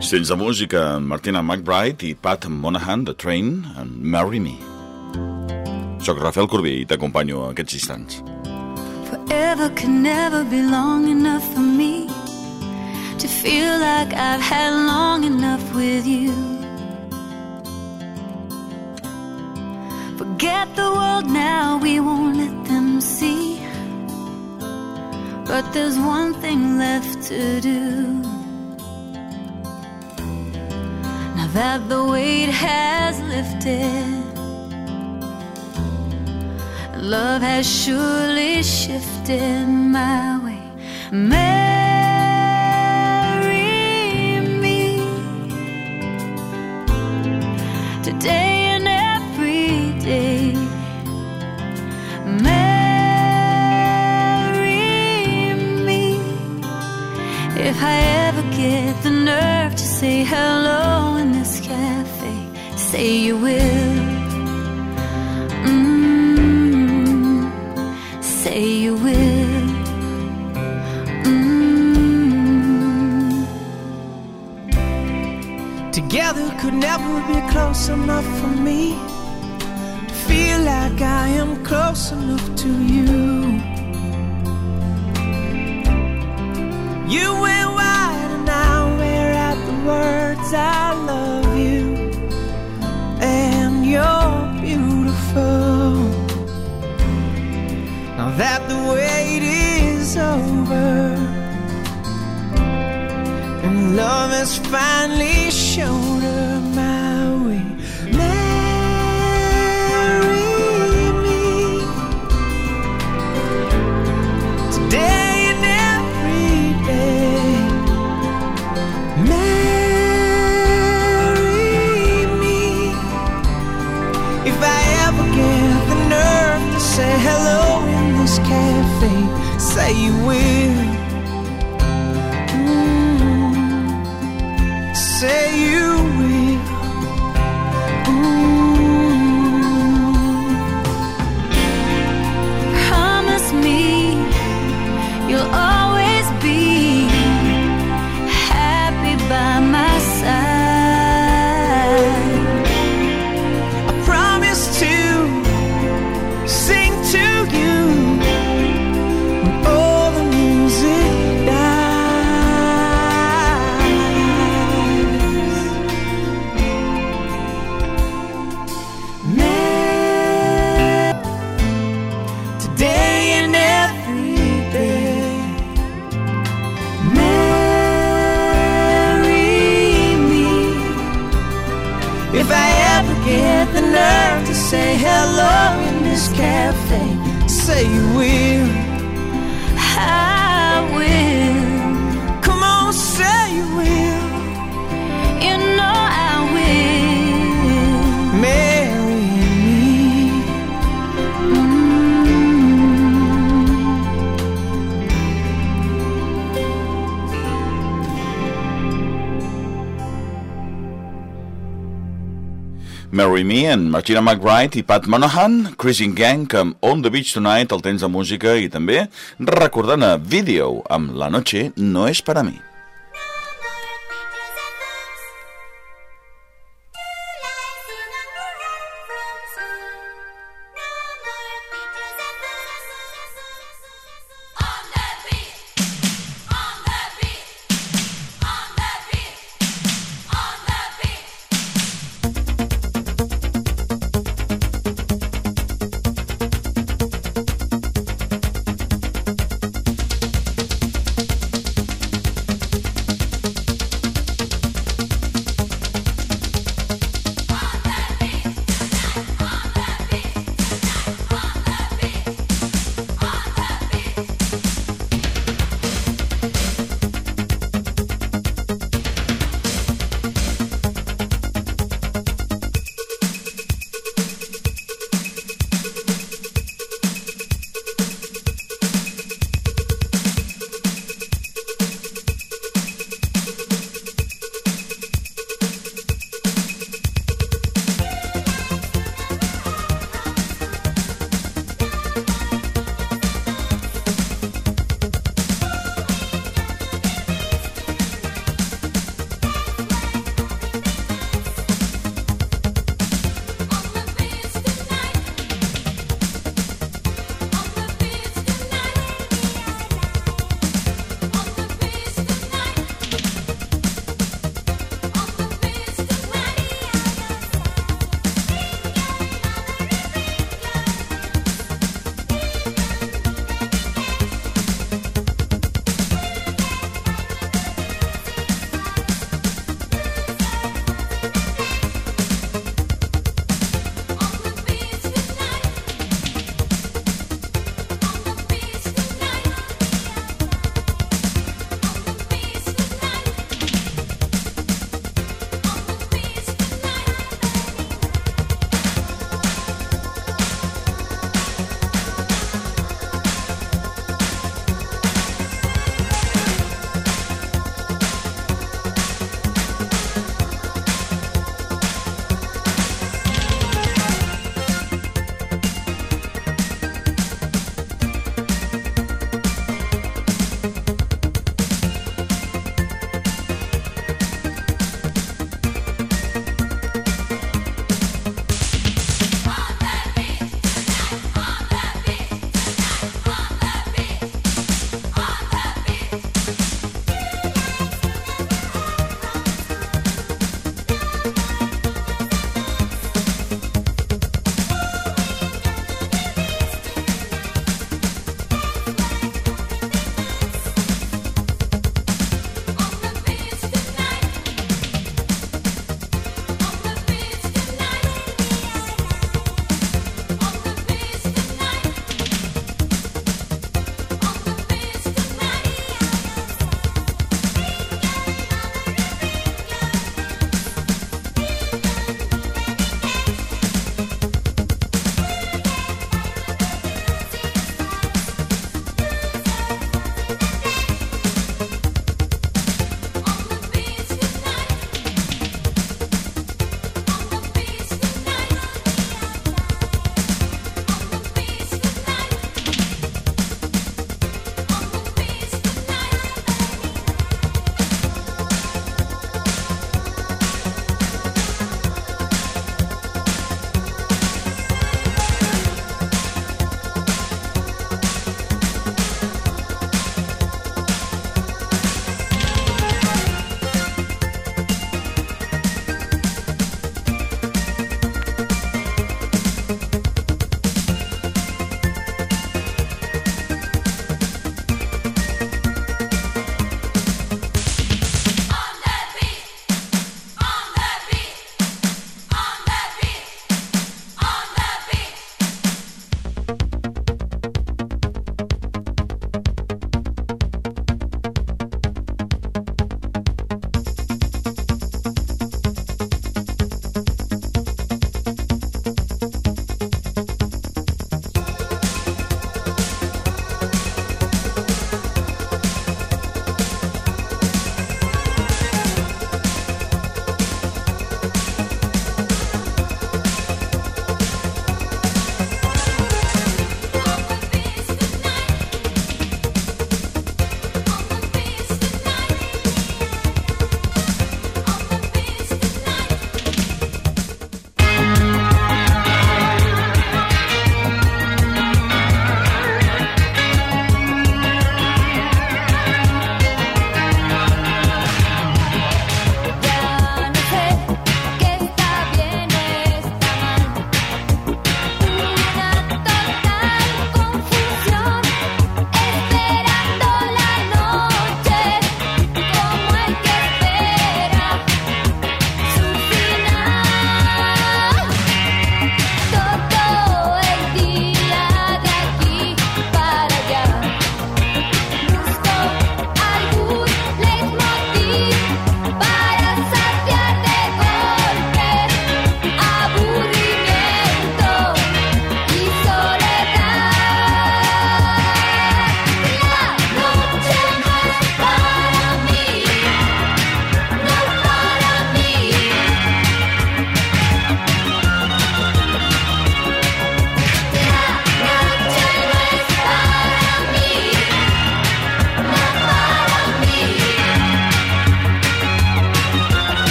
De música, Martina McBride i Pat Monahan, The Train, and Marry Me. Soc Rafael Corbí i t'acompanyo aquests instants. Forever can never be long enough for me To feel like I've had long enough with you Forget the world now, we won't let them see But there's one thing left to do that the weight has lifted. Love has surely shifted my way. Say you will. Mm, say you will. Mm. Together could never be close enough for me to feel like I am close enough to you. You went wide and I wear out the words I that the wait is over, and love is finally Say you will. Marry Me, en Martina McBride i Pat Monahan, Cruising Gang, amb On the Beach Tonight, el temps de música, i també recordant a Video, amb La noche no és para mi.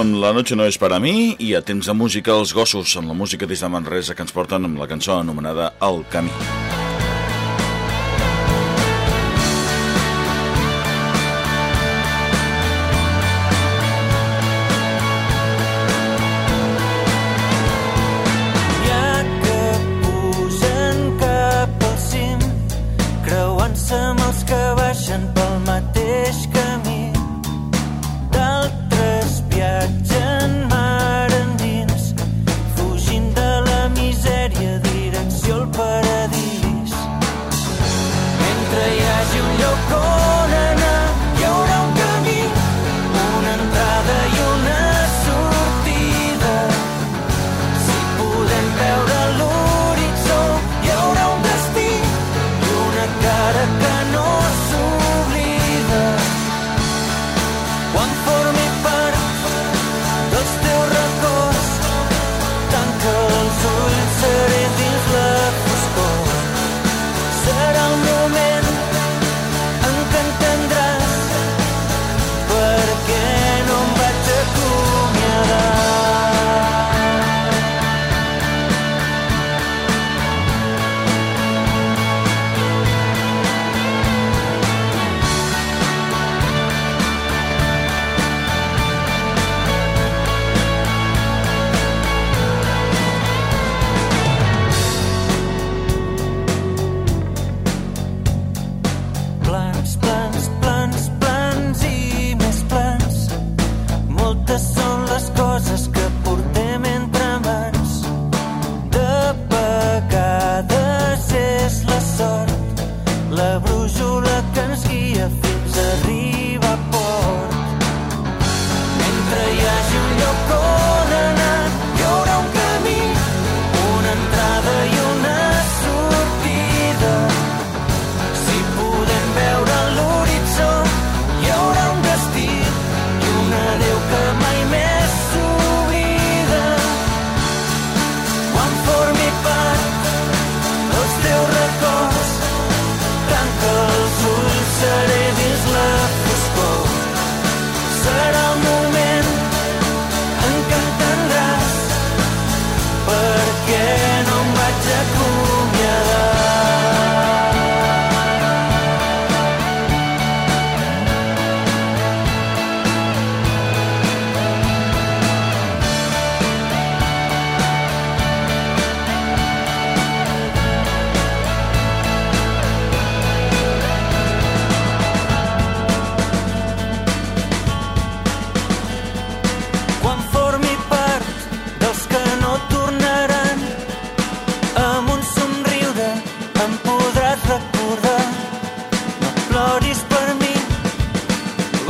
amb La noche no és per a mi i a temps de música Els gossos, amb la música des de Manresa que ens porten amb la cançó anomenada El camí. Ja que creuant-se amb els que baixen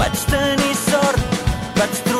vaig tenir sort, vaig trobar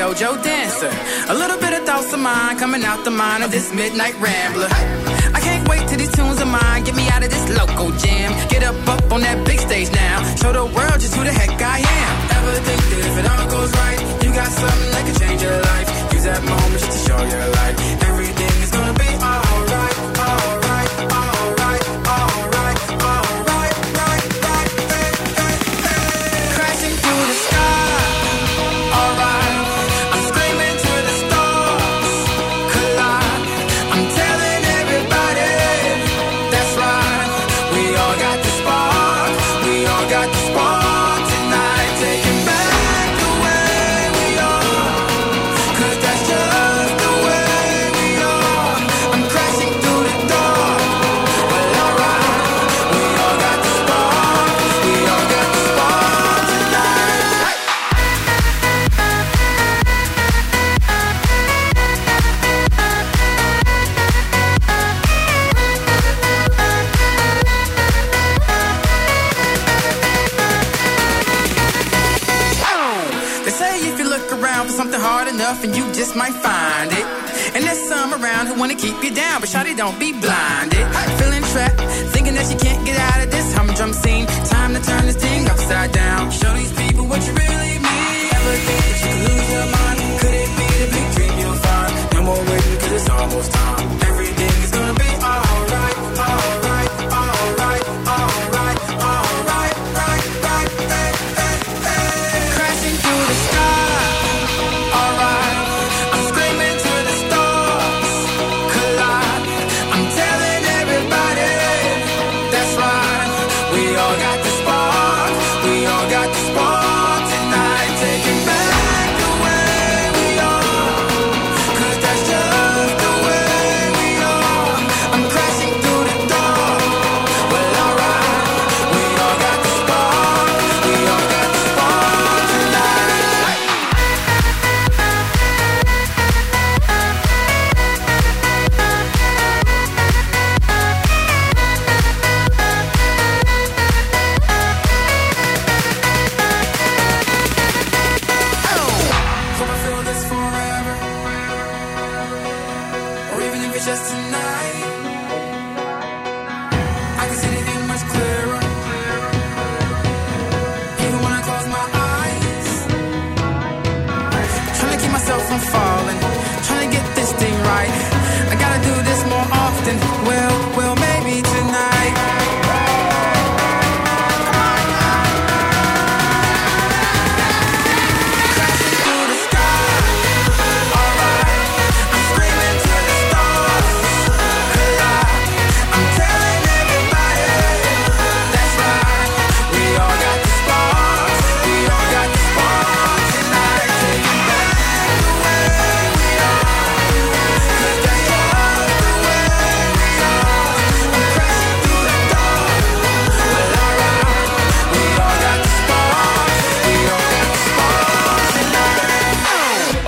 JoJo Dancer, a little bit of thoughts of mine coming out the mind of this midnight rambler. I can't wait till these tunes of mine get me out of this local jam. Get up up on that big stage now, show the world just who the heck I am. Ever think that if it all goes right, you got something that can change your life? Use that moment just to show your light.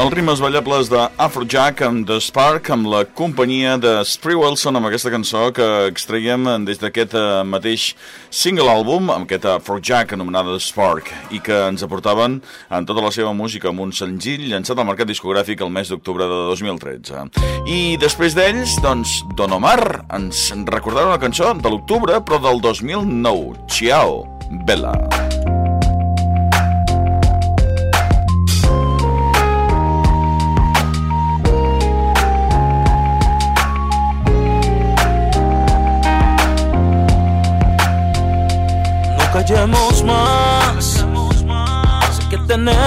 Els ritmes ballables de Afrojack amb The Spark amb la companyia de Spree Wilson amb aquesta cançó que extraiem des d'aquest eh, mateix single àlbum amb aquest Afrojack anomenada The Spark i que ens aportaven en tota la seva música amb un senzill llançat al mercat discogràfic el mes d'octubre de 2013. I després d'ells, doncs, Don Omar ens recordarà una cançó de l'octubre però del 2009, Ciao, Bella. No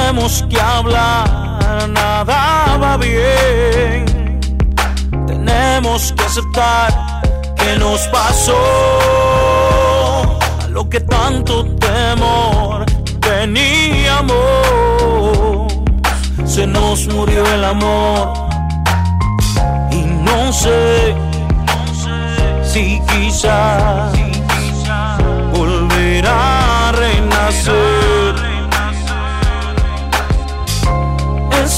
tenemos que hablar. Nada va bien. Tenemos que aceptar que nos pasó a lo que tanto temor teníamos. Se nos murió el amor y no sé si quizás volverá a renacer.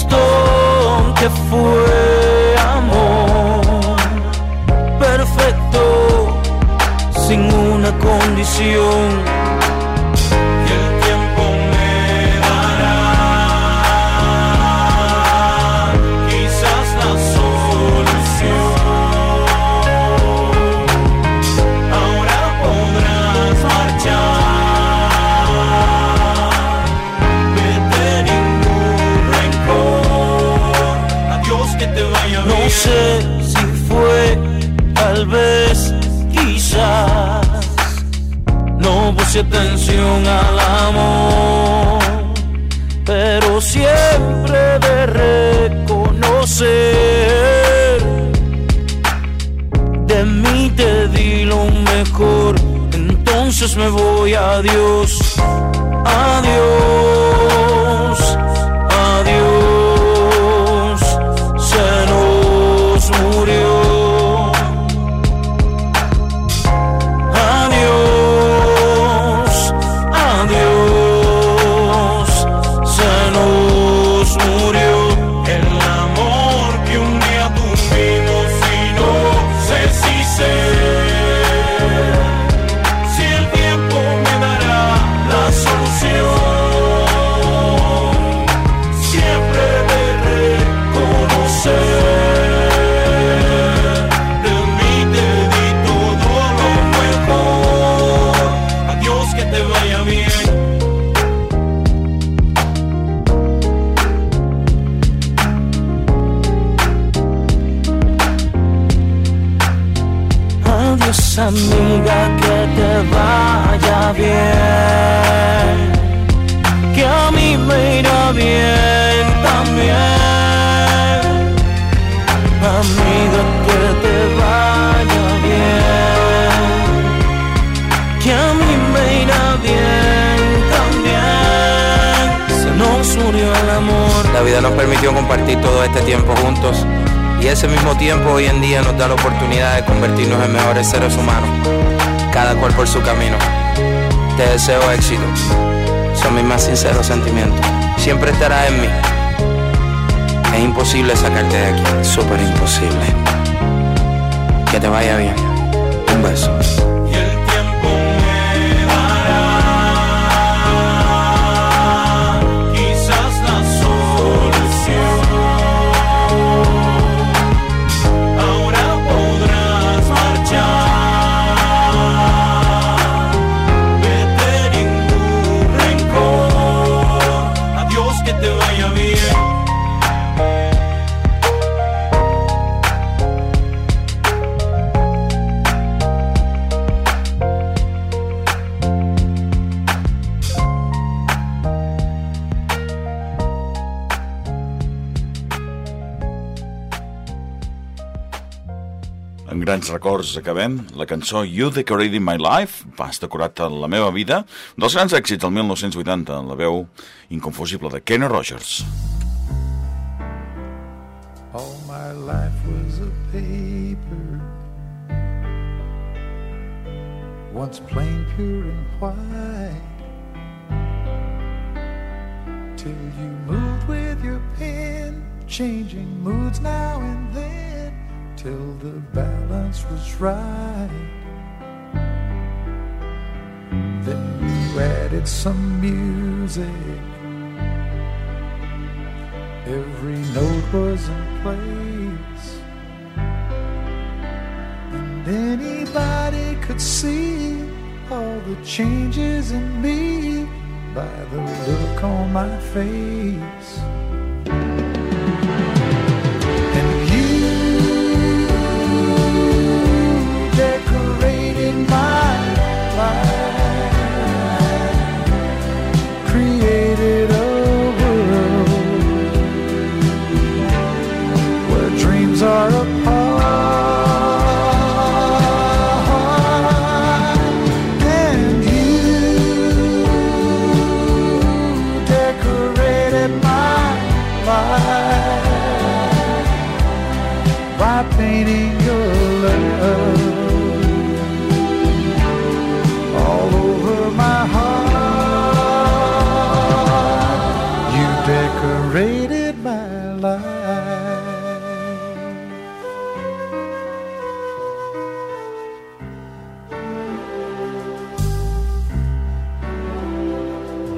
Esto que fue amor perfecto, sin una condición. Atención al amor, pero siempre de reconocer. De mí te di lo mejor, entonces me voy adiós, adiós, ese mismo tiempo hoy en día nos da la oportunidad de convertirnos en mejores seres humanos, cada cual por su camino. Te deseo éxito, son mis más sinceros sentimientos. Siempre estarás en mí. Es imposible sacarte de aquí, súper imposible. Que te vaya bien. Un beso. Amb grans records acabem. La cançó You Decorated My Life, Vas decorat la meva vida, dels grans èxits del 1980, en la veu inconfusible de Kenny Rogers. All my life was a paper, once plain, pure, and white. Till you moved with your pen, changing moods now and then, till the balance was right. Then you added some music. Every note was in place. And anybody could see all the changes in me by the look on my face.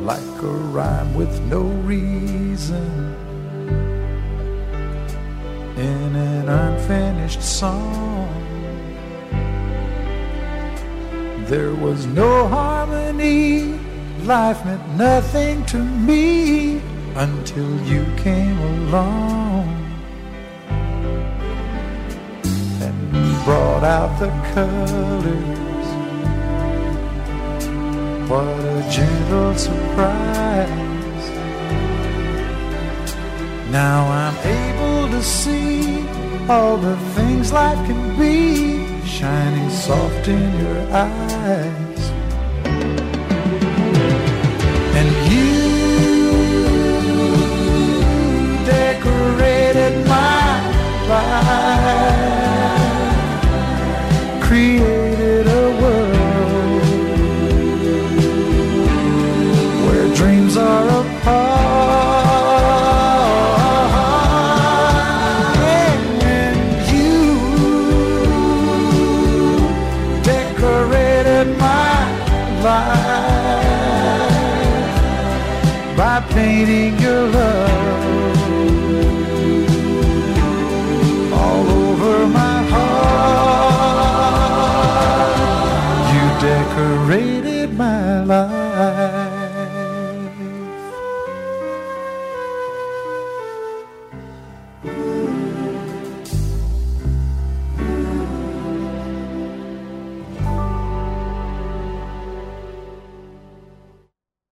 Like a rhyme with no reason in an unfinished song. There was no harmony, life meant nothing to me until you came along and brought out the colors What a gentle surprise. Now I'm able to see all the things life can be shining soft in your eyes.